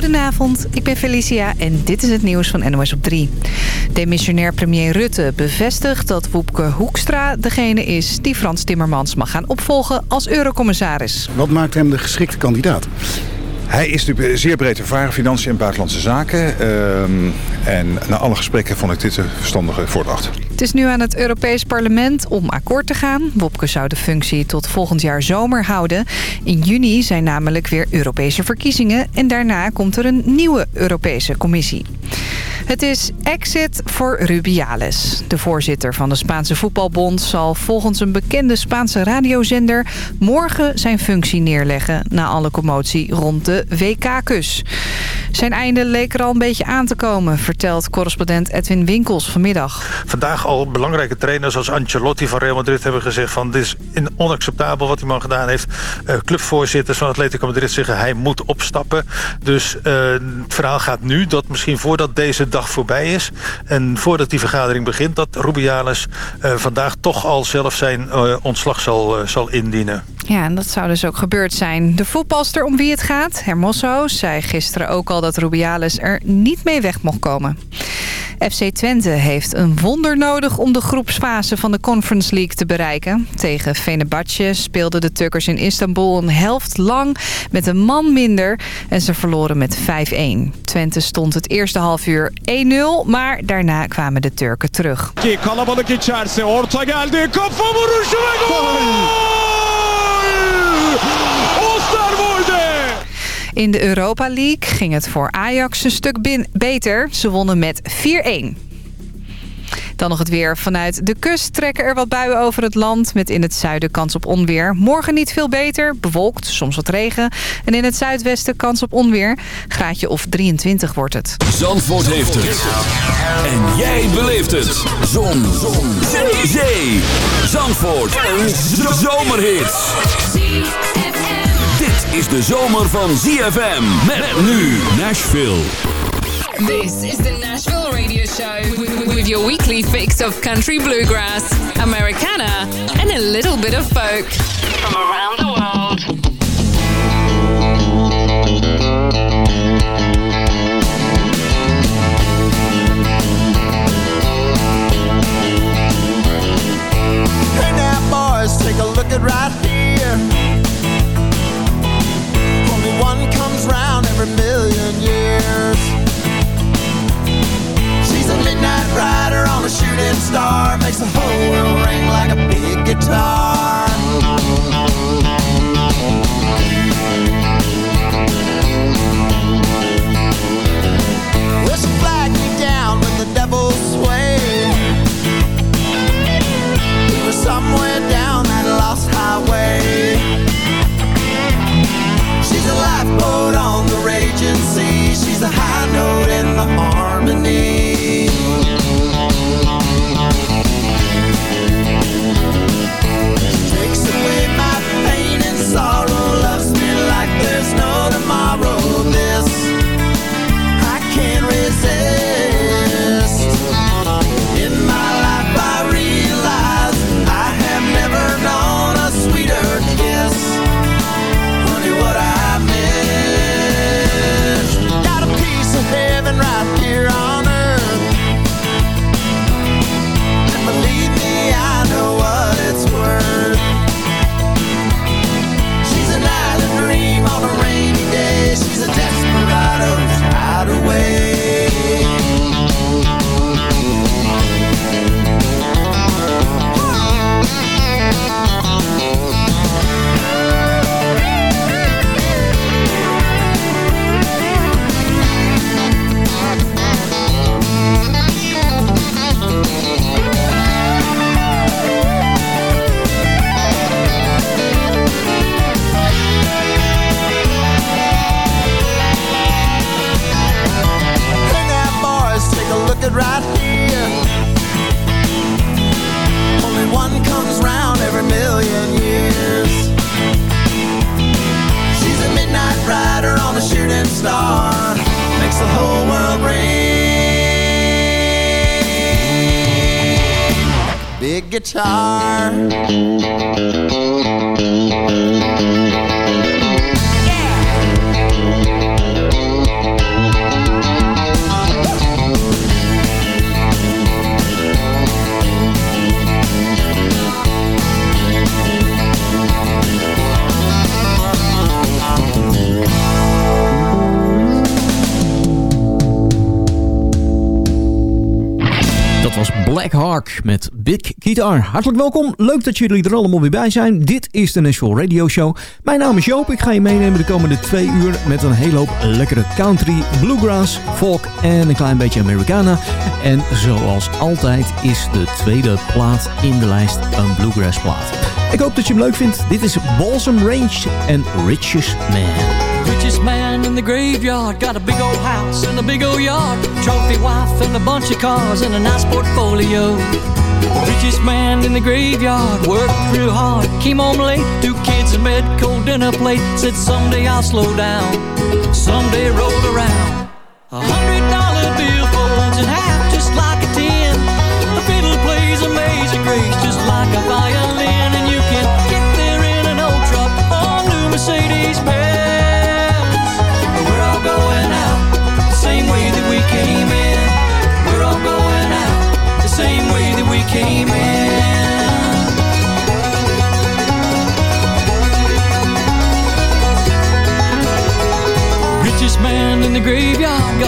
Goedenavond, ik ben Felicia en dit is het nieuws van NOS op 3. Demissionair premier Rutte bevestigt dat Woepke Hoekstra degene is... die Frans Timmermans mag gaan opvolgen als eurocommissaris. Wat maakt hem de geschikte kandidaat? Hij is natuurlijk zeer breed ervaren, financiën en buitenlandse zaken. Ehm, en na alle gesprekken vond ik dit een verstandige voordracht. Het is nu aan het Europees Parlement om akkoord te gaan. Wopke zou de functie tot volgend jaar zomer houden. In juni zijn namelijk weer Europese verkiezingen... en daarna komt er een nieuwe Europese Commissie. Het is exit voor Rubiales. De voorzitter van de Spaanse voetbalbond zal volgens een bekende Spaanse radiozender... morgen zijn functie neerleggen na alle commotie rond de WK-kus. Zijn einde leek er al een beetje aan te komen, vertelt correspondent Edwin Winkels vanmiddag. Vandaag al belangrijke trainers als Ancelotti van Real Madrid hebben gezegd... van dit is onacceptabel wat die man gedaan heeft. Uh, clubvoorzitters van Atletico Madrid zeggen hij moet opstappen. Dus uh, het verhaal gaat nu dat misschien voordat deze dag voorbij is... en voordat die vergadering begint... dat Rubiales uh, vandaag toch al zelf zijn ontslag zal, zal indienen. Ja, en dat zou dus ook gebeurd zijn. De voetbalster om wie het gaat, Hermoso, zei gisteren ook al dat Rubiales er niet mee weg mocht komen. FC Twente heeft een wonder nodig om de groepsfase van de Conference League te bereiken. Tegen Fenerbahce speelden de Tukkers in Istanbul een helft lang met een man minder. En ze verloren met 5-1. Twente stond het eerste half uur 1-0, maar daarna kwamen de Turken terug. Kalabalık içerisi, orta geldi, kafa vuruşu ve gol! Oosterwolde! In de Europa League ging het voor Ajax een stuk beter. Ze wonnen met 4-1. Dan nog het weer. Vanuit de kust trekken er wat buien over het land... met in het zuiden kans op onweer. Morgen niet veel beter, bewolkt, soms wat regen. En in het zuidwesten kans op onweer. Graadje of 23 wordt het. Zandvoort heeft het. En jij beleeft het. Zon. Zon. Zee. Zee. Zandvoort. Een zomerhit. Dit is de zomer van ZFM. Met nu Nashville. This is the Nashville Radio Show with your weekly fix of country bluegrass, Americana, and a little bit of folk from around the world. Hey now, boys, take a look at right here. Only one comes round every million years. Midnight rider on a shooting star, makes the whole world ring like a big guitar. Well, she me down with the devil's sway. We were somewhere down that lost highway. She's a lifeboat on the raging sea. She's a high note in the harmony. Hartelijk welkom, leuk dat jullie er allemaal weer bij zijn. Dit is de Nashville Radio Show. Mijn naam is Joop, ik ga je meenemen de komende twee uur... met een hele hoop lekkere country, bluegrass, folk en een klein beetje Americana. En zoals altijd is de tweede plaat in de lijst een bluegrass plaat. Ik hoop dat je hem leuk vindt. Dit is Balsam Range en Richest Man. Richest man in the graveyard Got a big old house and a big old yard Trophy wife and a bunch of cars And a nice portfolio Richest man in the graveyard Worked real hard, came home late Two kids in bed, cold dinner plate. Said someday I'll slow down. Someday rolled around. A hundred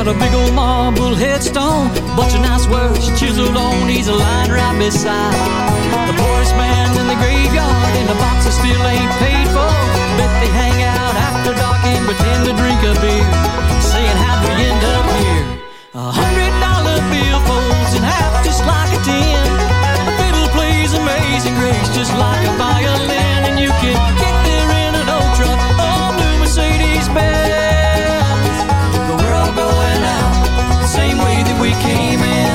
got a big old marble headstone. Bunch of nice words chiseled on. He's a line right beside the poorest man in the graveyard. And the box still ain't paid for. Bet they hang out after dark and pretend to drink a beer, saying how'd we end up here? A hundred dollar bill folds in half just like a ten. Amazing grace just like a violin, and you can get there in an old truck or new Mercedes Benz. But we're all going out the same way that we came in.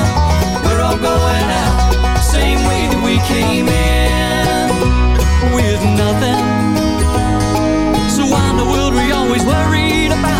We're all going out the same way that we came in with nothing. So why in the world we always worried about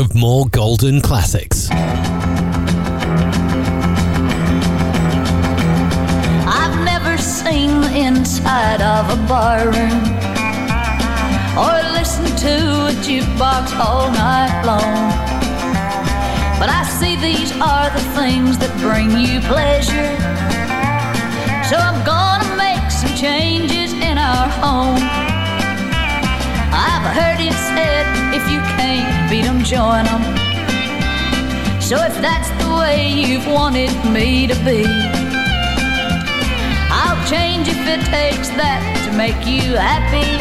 of more golden classics. So if that's the way you've wanted me to be. I'll change if it takes that to make you happy.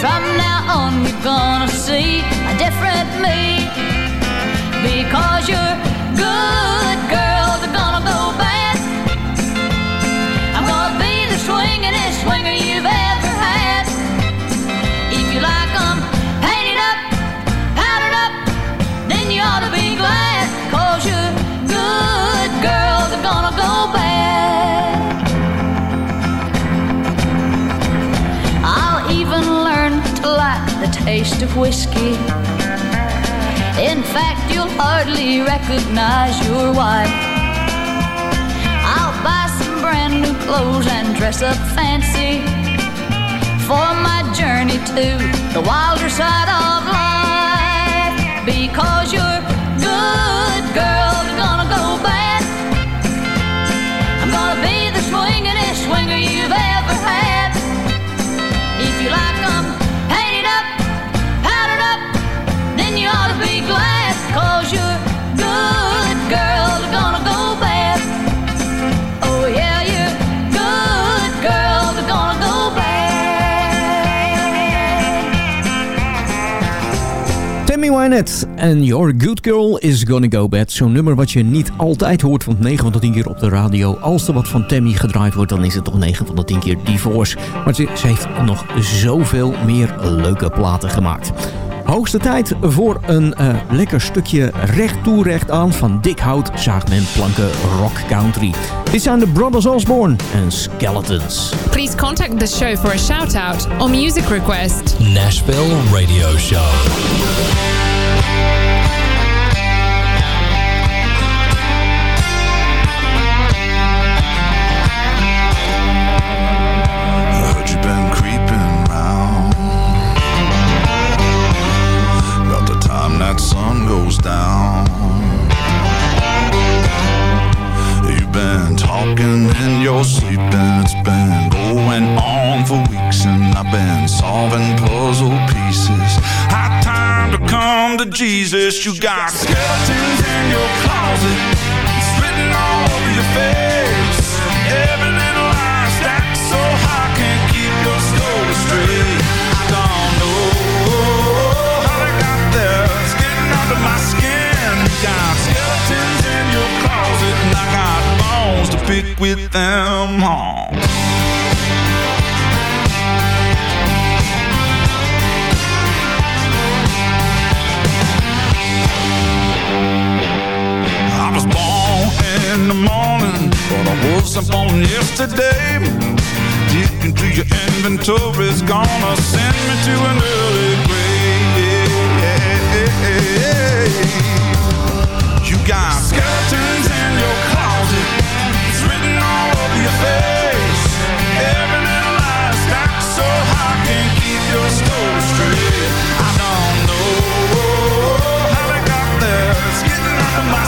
From now on, you're gonna see a different me. Because you're good taste of whiskey. In fact, you'll hardly recognize your wife. I'll buy some brand new clothes and dress up fancy for my journey to the wilder side of life. Because you're good girls are gonna go bad. I'm gonna be the swingin'est swinger you've ever had. If you like Wynette en Your Good Girl is Gonna Go Bad. Zo'n nummer wat je niet altijd hoort, want 9 van de 10 keer op de radio. Als er wat van Tammy gedraaid wordt, dan is het toch 9 van de 10 keer Divorce. Maar ze, ze heeft nog zoveel meer leuke platen gemaakt. Hoogste tijd voor een uh, lekker stukje recht toe recht aan van dik hout zaagt planken rock country. Dit zijn de Brothers Osborne en Skeletons. Please contact the show for a shout-out or music request. Nashville Radio Show. That sun goes down. You've been talking in your sleep, and it's been going on for weeks, and I've been solving puzzle pieces. Time to come to Jesus. You got skeletons in your closet, it's written all over your face. Every little lie stacked so high, can't keep your story straight. I don't know how they got there It's getting under my skin. You Got skeletons in your closet, and I got bones to pick with them. Oh. Morning, but I wasn't born yesterday. Deep into your inventory's gonna send me to an early grave. You got skeletons in your closet. It's written all over your face. Every little lie stacked so high, can't keep your story straight. I don't know how they got there. It's getting under my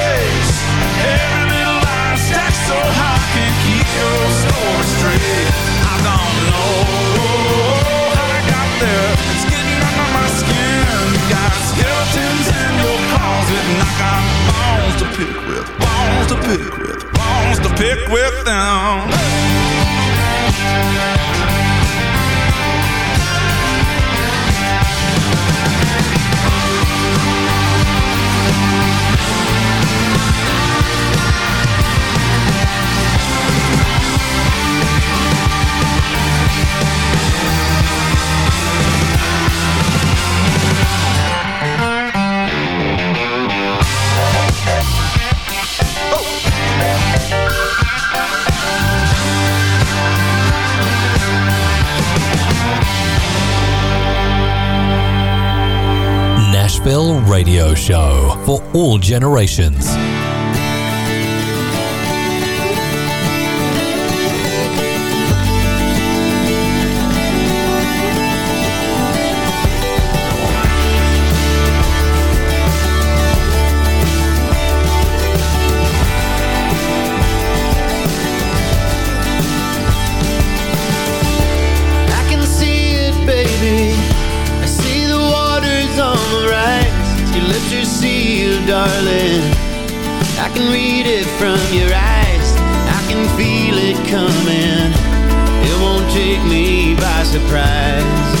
high, can't keep your story straight. I don't know how I got there. It's getting under my skin. Got skeletons in your closet, and I got bones to pick with, bones to pick with, bones to pick with them. Radio Show for all generations. Can read it from your eyes. I can feel it coming. It won't take me by surprise.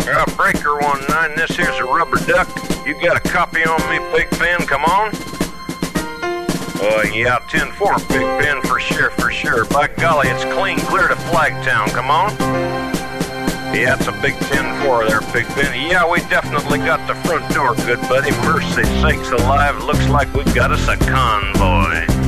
Uh, breaker 19, this here's a rubber duck. You got a copy on me, Big Ben? Come on. Uh, yeah, 10-4, Big Ben, for sure, for sure. By golly, it's clean clear to Flagtown. Come on. Yeah, it's a big 10-4 there, Big Ben. Yeah, we definitely got the front door, good buddy. Mercy sakes alive, looks like we've got us a convoy.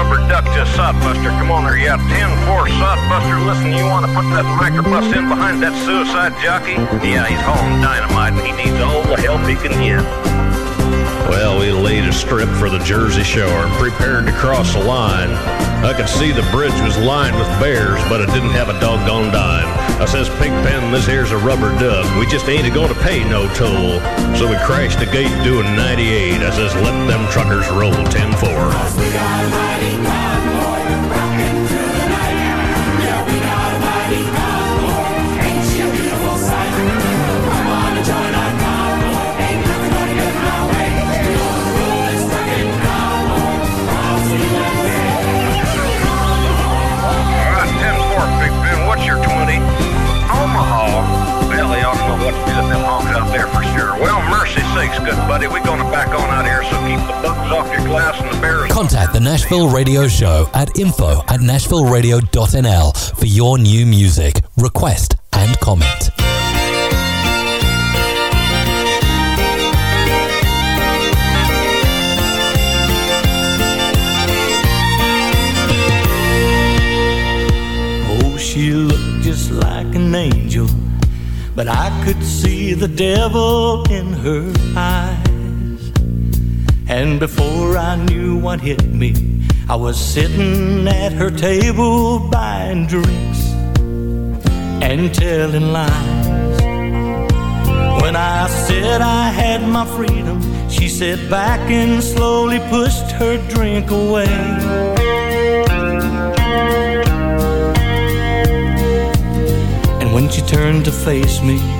Rubber duck to Sodbuster. Come on there, yeah. 10-4 Sodbuster. Listen, you want to put that microbus in behind that suicide jockey? Yeah, he's hauling dynamite and he needs all the help he can get. Well, we laid a strip for the Jersey Shore and prepared to cross the line. I could see the bridge was lined with bears, but it didn't have a doggone dime. I says, Pigpen, this here's a rubber duck. We just ain't gonna pay no toll. So we crashed the gate doing 98. I says, let them truckers roll 10-4. Them out there for sure. Well, mercy sakes, good buddy. We're going to back on out here, so keep the bugs off your glass and the bears. Contact the Nashville Radio Show at info at nashvilleradio.nl for your new music, request, and comment. Could see the devil in her eyes. And before I knew what hit me, I was sitting at her table buying drinks and telling lies. When I said I had my freedom, she sat back and slowly pushed her drink away. And when she turned to face me,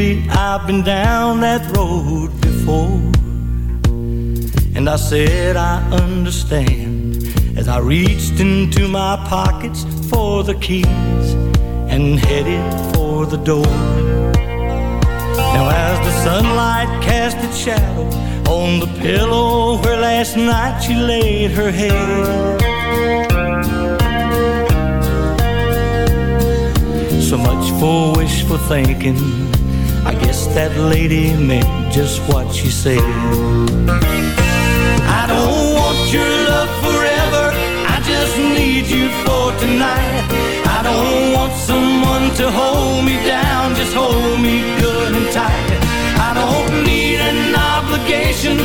Maybe I've been down that road before. And I said I understand as I reached into my pockets for the keys and headed for the door. Now, as the sunlight cast its shadow on the pillow where last night she laid her head. So much for wishful thinking. Guess that lady meant just what she said. I don't want your love forever. I just need you for tonight. I don't want someone to hold me down. Just hold me good and tight. I don't need an obligation.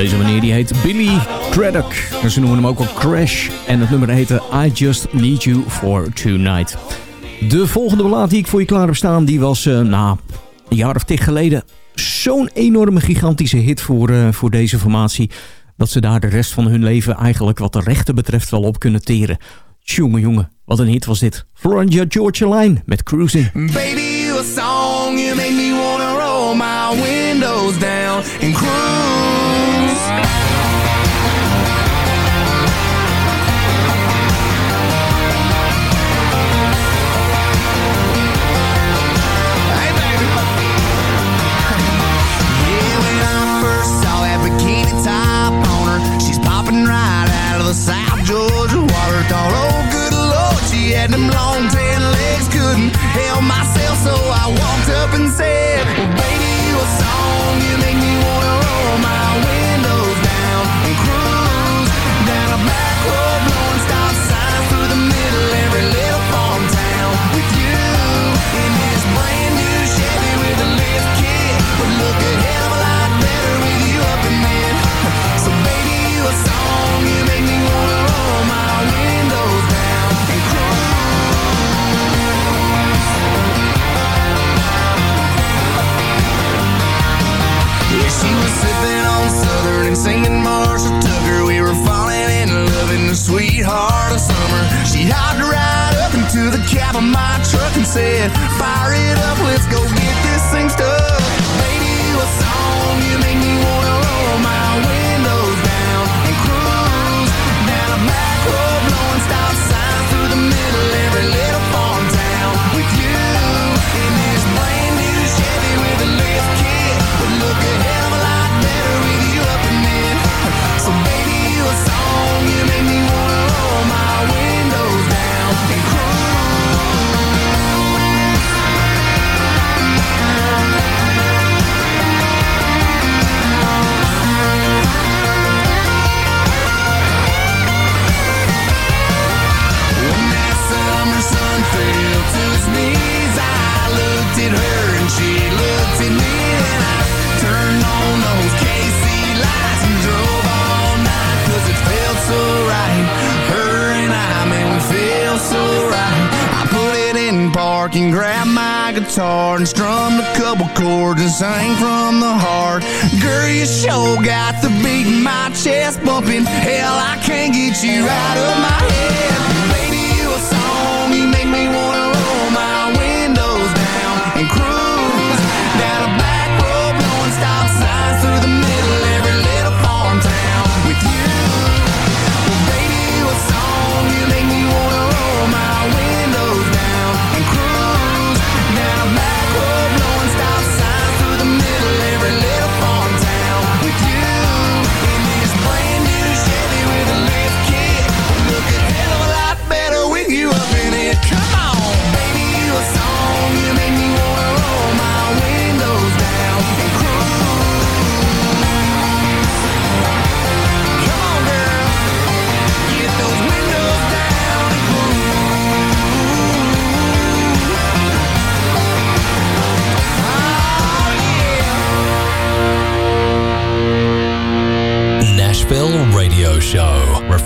Deze meneer die heet Billy Craddock. Ze noemen hem ook al Crash. En het nummer heette I Just Need You For Tonight. De volgende ballad die ik voor je klaar heb staan... die was, eh nou, een jaar of tig geleden... zo'n enorme gigantische hit voor, eh, voor deze formatie... dat ze daar de rest van hun leven eigenlijk wat de rechten betreft wel op kunnen teren. Jongen, wat een hit was dit. Florida Georgia Line met Cruising. Baby, you a song, you make me wanna roll my windows down and cruise. right out of the South Georgia water. Thought, oh, good lord, she had them long ten legs. Couldn't help myself, so I walked up and said, sweetheart of summer. She hopped right up into the cab of my truck and said, Fire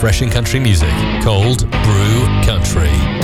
Refreshing country music. Cold Brew Country.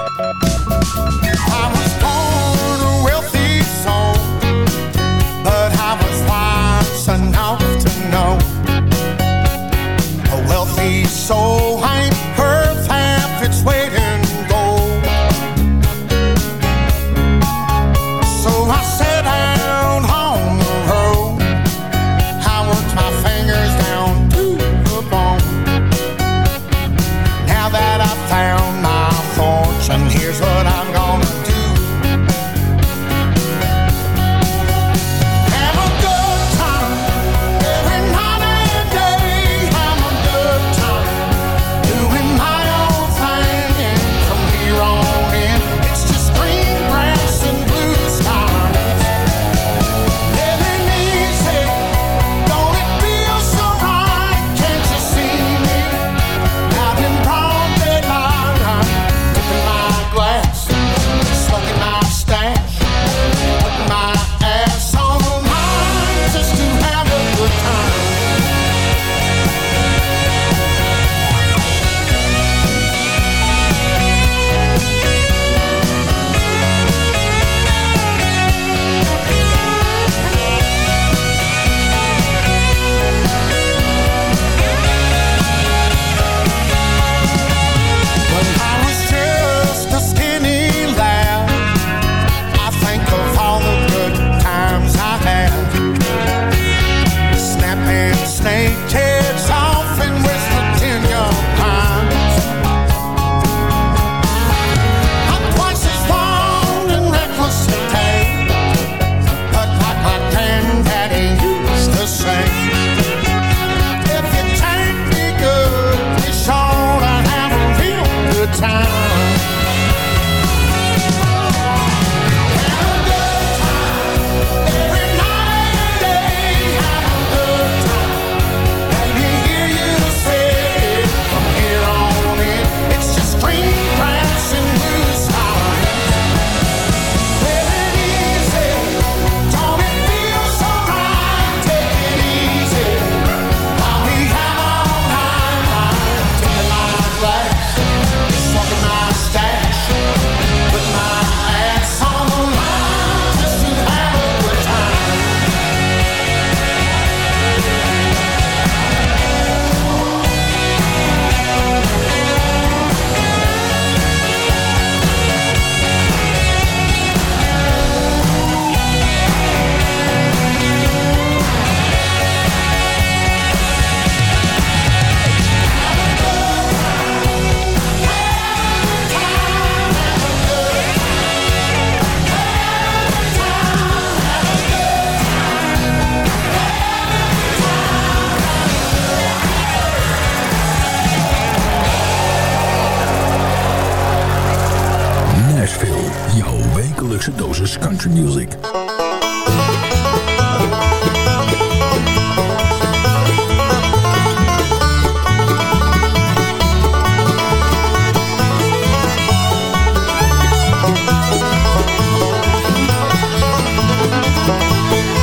Nashville, jouw wekelijkse dosis country music.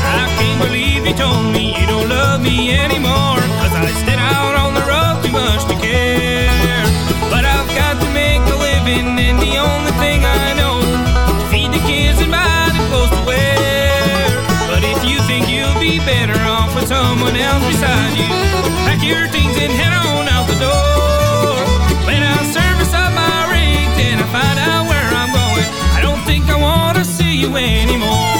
I can't believe you told me you don't love me anymore. Your and head on out the door. When I service up my rig, I find out where I'm going. I don't think I wanna see you anymore.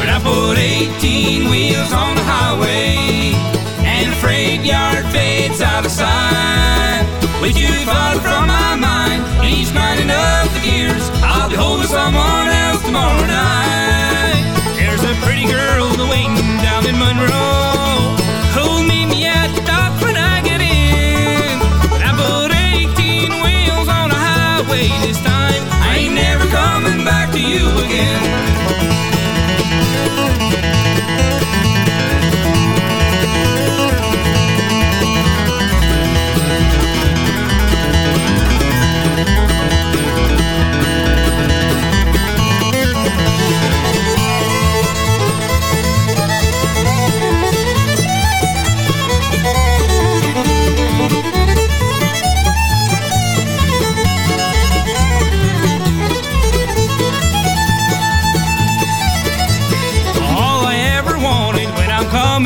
But I put 18 wheels on the highway And the freight yard fades out of sight With you far from my mind he's grinding up the gears I'll be holding someone else tomorrow night There's a pretty girl waiting down in Monroe a highway this time. I ain't never coming back to you again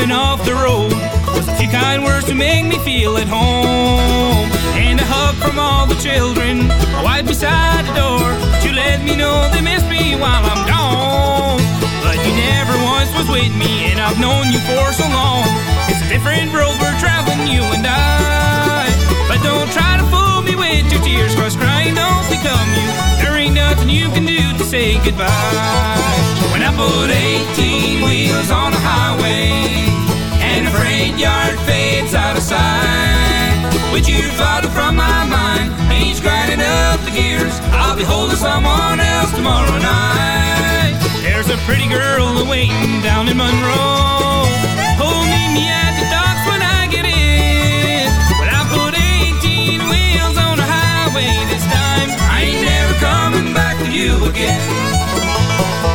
coming off the road was a few kind words to make me feel at home. And a hug from all the children, wife beside the door to let me know they miss me while I'm gone. But you never once was with me, and I've known you for so long. It's a different road we're traveling, you and I. But don't try to fool me with your tears, cause crying don't become you. Nothing you can do to say goodbye. When I put 18 wheels on the highway, and the freight yard fades out of sight. With you farther from my mind, he's grinding up the gears. I'll be holding someone else tomorrow night. There's a pretty girl waiting down in Monroe. Meet me at you again.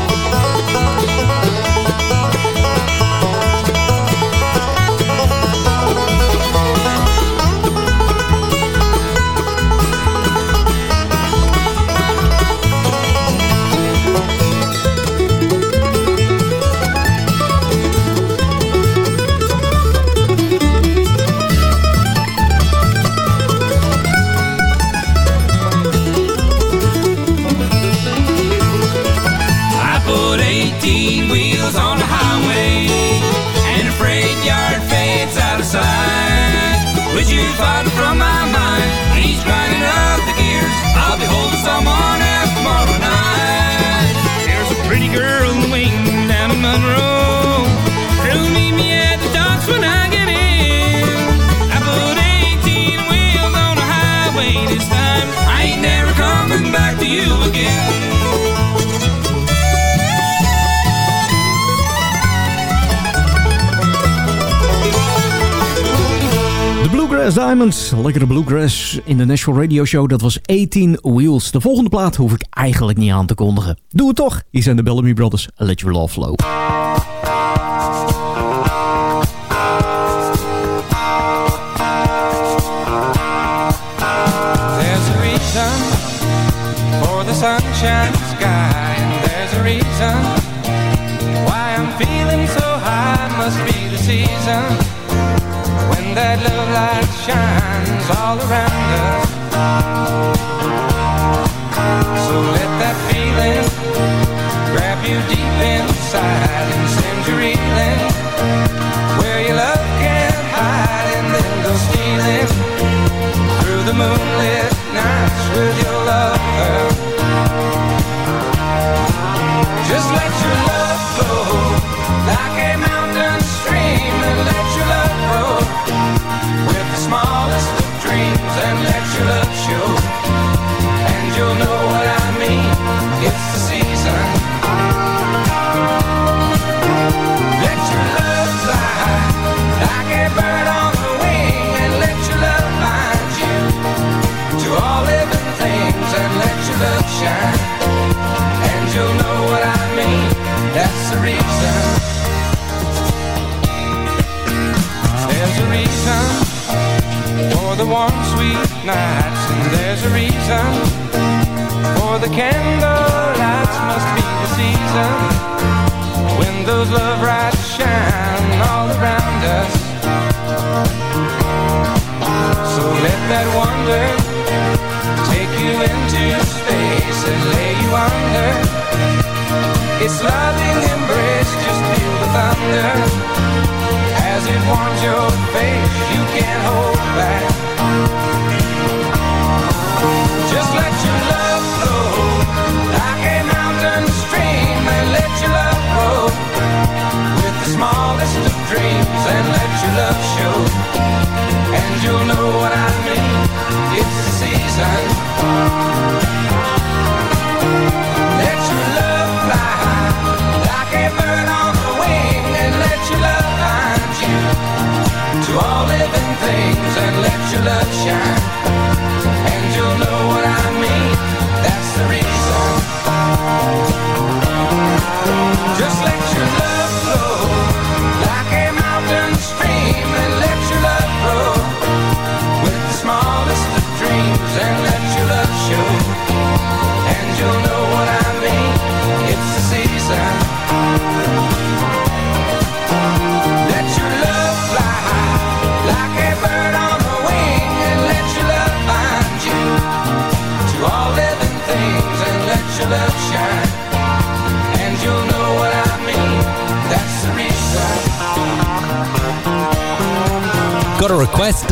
With Diamonds, lekkere bluegrass in de National Radio Show. Dat was 18 Wheels. De volgende plaat hoef ik eigenlijk niet aan te kondigen. Doe het toch. Hier zijn de Bellamy Brothers. Let Your Love Flow. There's a reason for the sunshine sky, and there's reason why I'm feeling so high. Must be the season when shines all around us. So let that feeling grab you deep inside and send you reeling where your love can't hide, and then go stealing through the moonlit nights with your lover. For the warm, sweet nights, and there's a reason for the candle lights. Must be the season when those love lights shine all around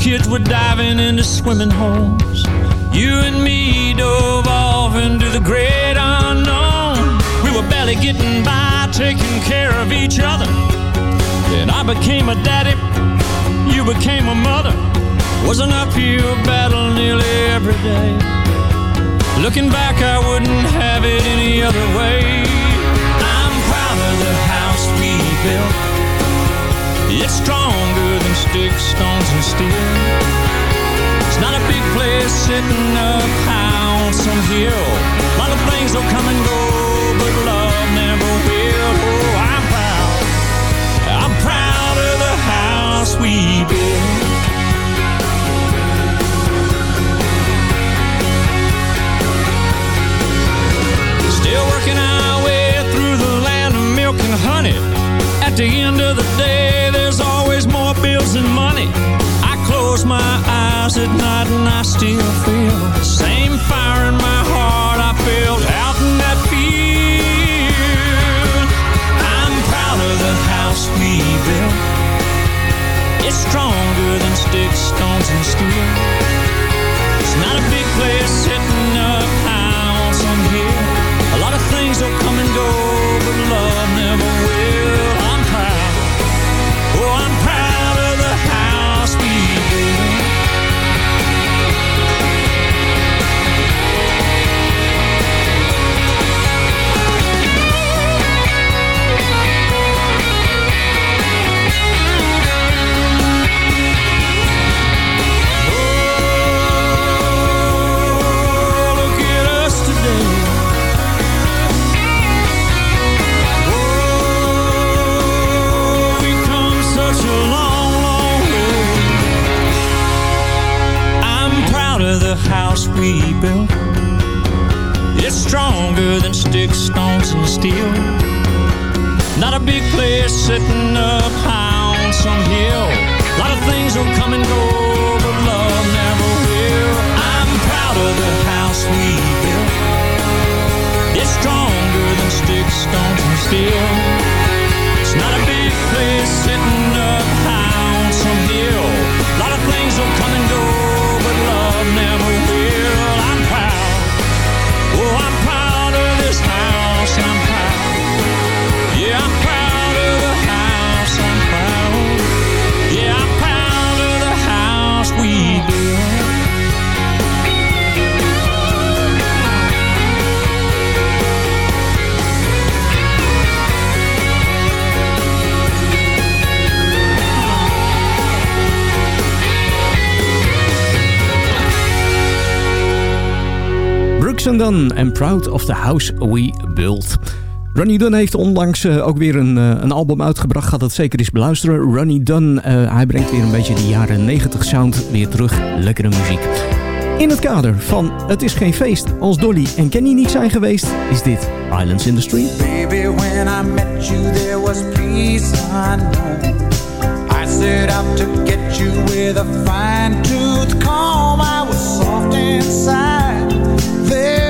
Kids were diving into swimming holes, you and me dove off into the great unknown. We were barely getting by, taking care of each other. Then I became a daddy, you became a mother. Wasn't an uphill battle nearly every day. Looking back, I wouldn't have it any other way. I'm proud of the house we built. It's stronger than sticks, stones, and steel. It's not a big place sitting up high on some hill. A lot of things will come and go, but love never will. Oh, I'm proud. I'm proud of the house we built. Close my eyes at night and I still feel the same fire in my heart I felt out in that field. I'm proud of the house we built. It's stronger than sticks, stones, and steel. It's not a big place sitting up high on some hill. A lot of things will come and go, Dunn Proud of the House We Built. Ronnie Dunn heeft onlangs eh, ook weer een, eh, een album uitgebracht. Gaat dat zeker eens beluisteren. Ronnie Dunn, eh, hij brengt weer een beetje die jaren 90 sound weer terug. Lekkere muziek. In het kader van Het is geen feest als Dolly en Kenny niet zijn geweest, is dit Islands in the Street. Baby, when I met you, there was peace unknown. I set out to get you with a fine tooth comb. I was soft inside. There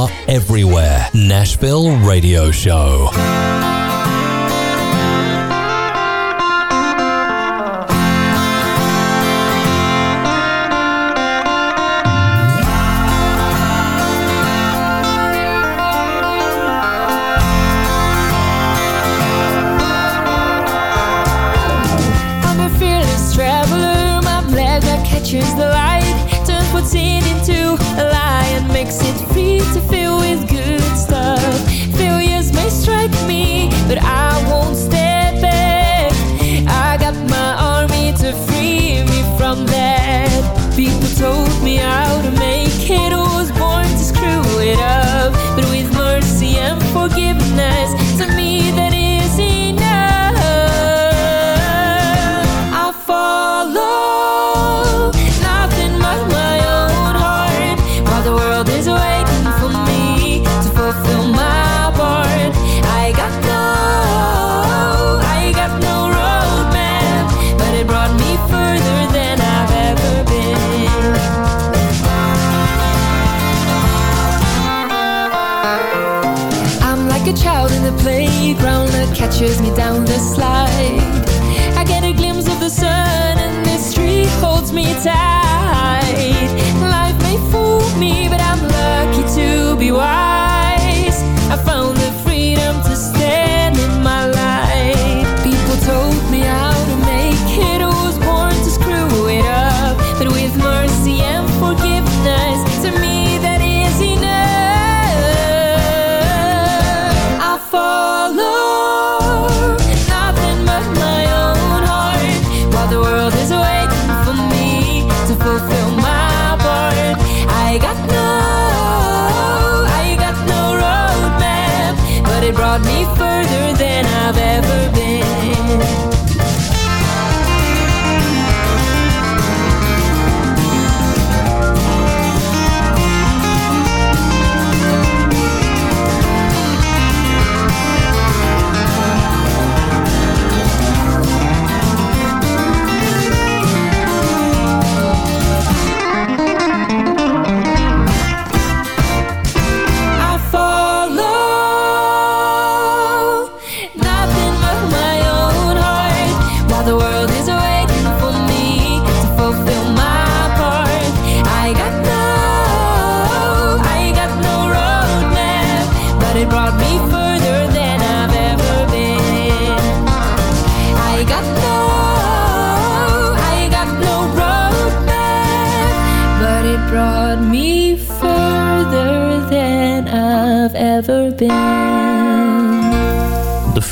are everywhere. Nashville Radio Show.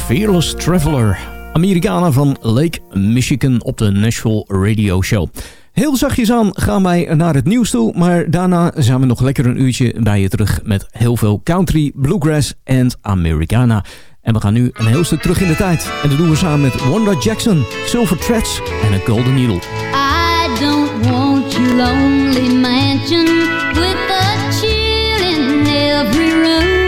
Fearless Traveler. Amerikanen van Lake Michigan op de Nashville Radio Show. Heel zachtjes aan gaan wij naar het nieuws toe, maar daarna zijn we nog lekker een uurtje bij je terug met heel veel country, bluegrass en Americana. En we gaan nu een heel stuk terug in de tijd. En dat doen we samen met Wanda Jackson, Silver Threads en een Golden Needle. I don't want your lonely mansion with a chill in every room.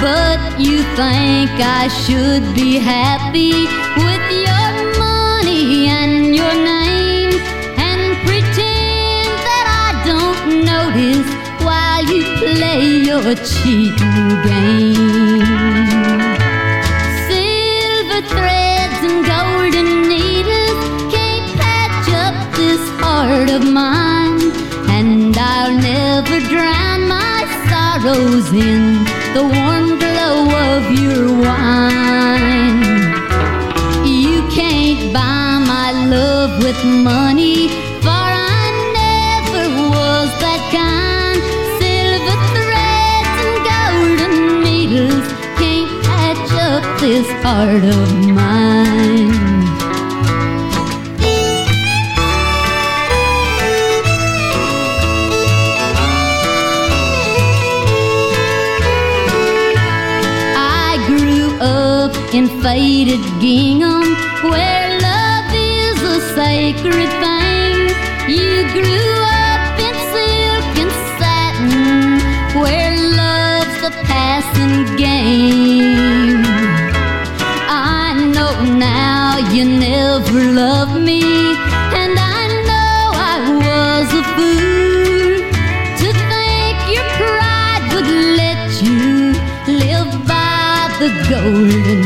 But you think I should be happy with your money and your name and pretend that I don't notice while you play your cheating game. Silver threads and golden needles can't patch up this heart of mine, sorrows in the warm glow of your wine. You can't buy my love with money, for I never was that kind. Silver threads and golden needles can't patch up this heart of mine. faded gingham where love is a sacred thing. You grew up in silk and satin where love's a passing game. I know now you never loved me, and I know I was a fool to think your pride would let you live by the golden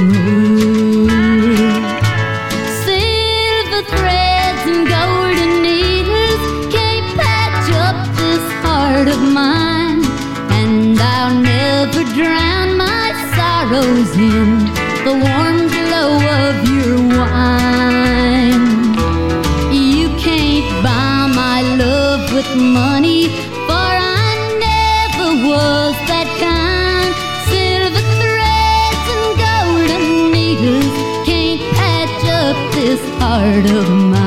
with money, for I never was that kind. Silver threads and golden needles can't patch up this heart of mine.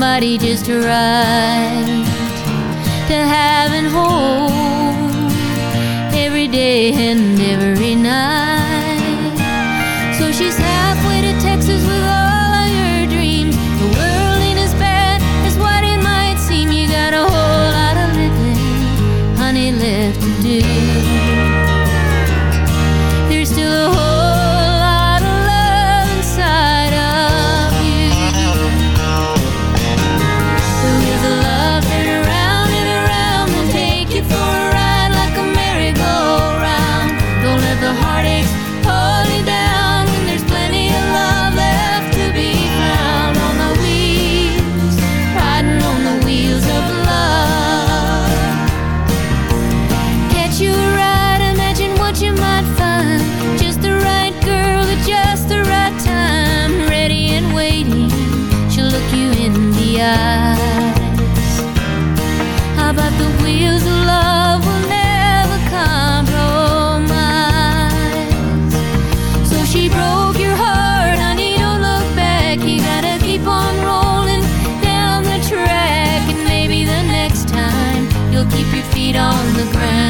somebody just right to have and hold every day and every night. the ground.